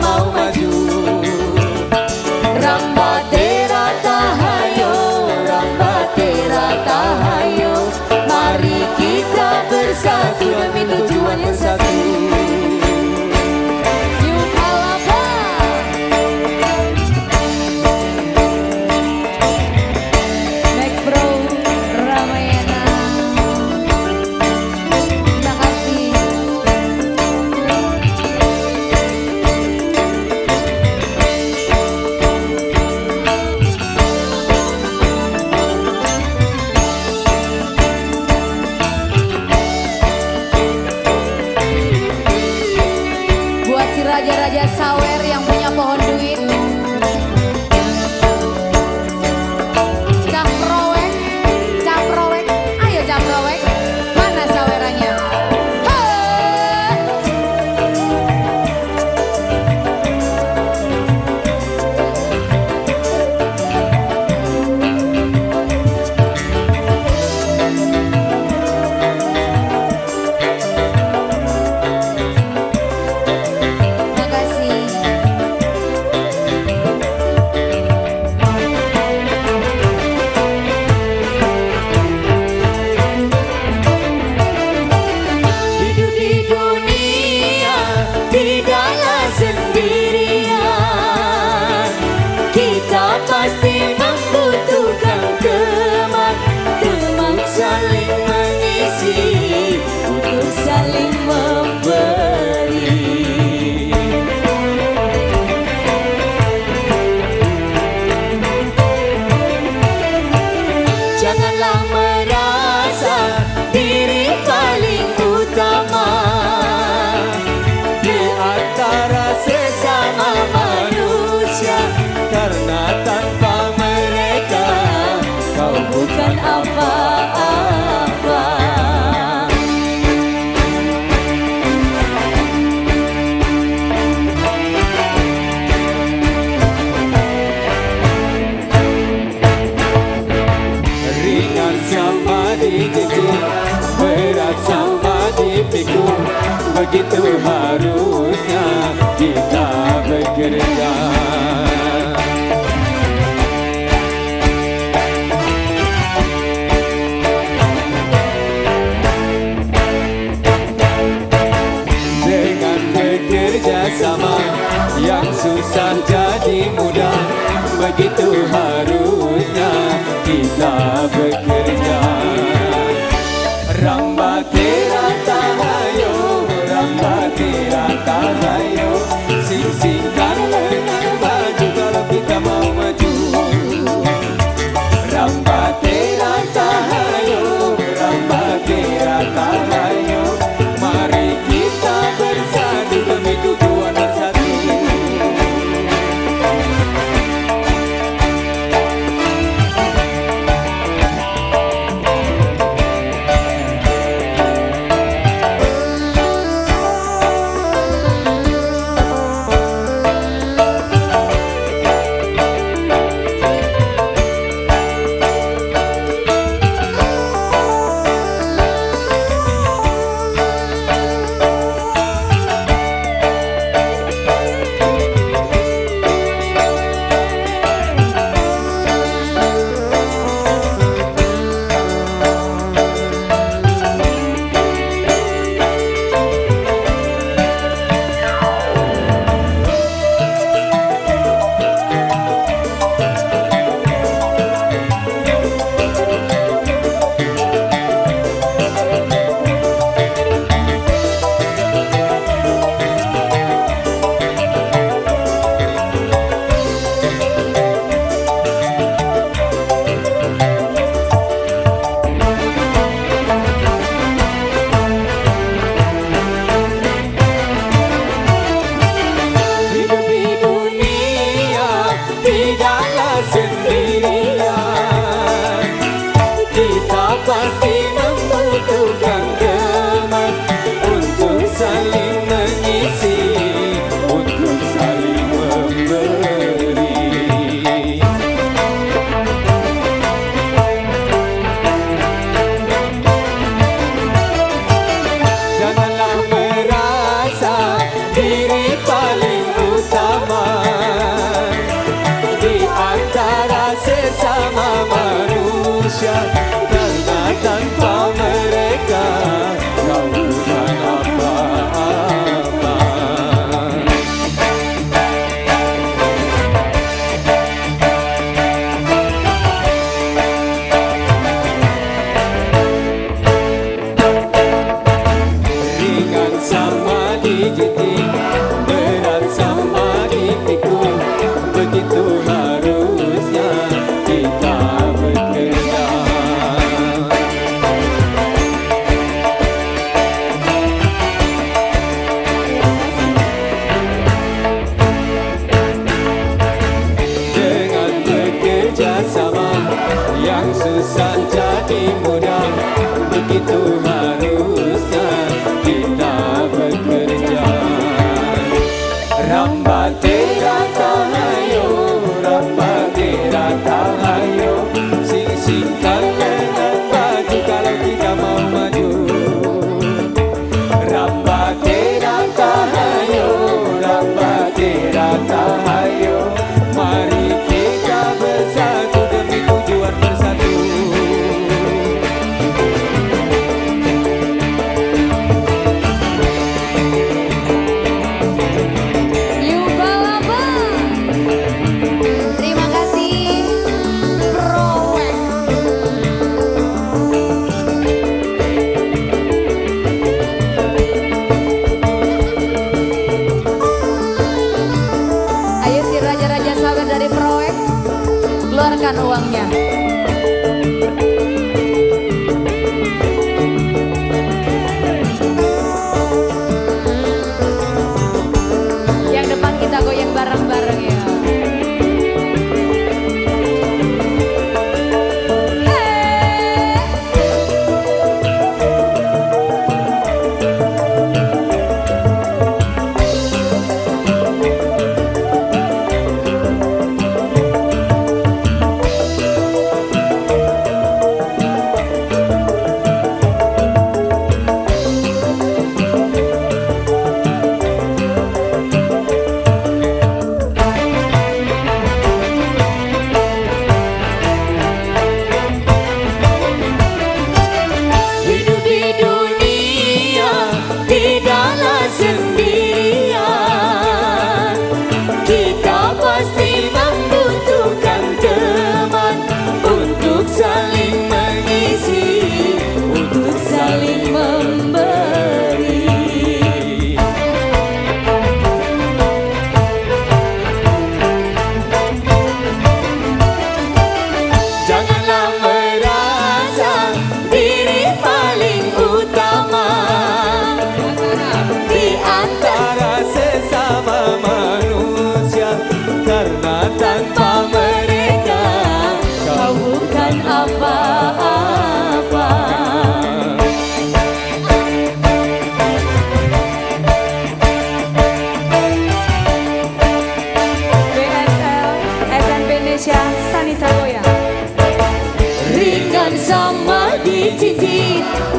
mau e essa hora. aking mga Sama di kecil Berat somebody pikul. Begitu harusnya kita bekerja Dengan bekerja sama Yang susah jadi mudah. Begitu harus mama. Begitu harusnya kita bekerja. Rambate keluarkan uangnya. Sama dicicit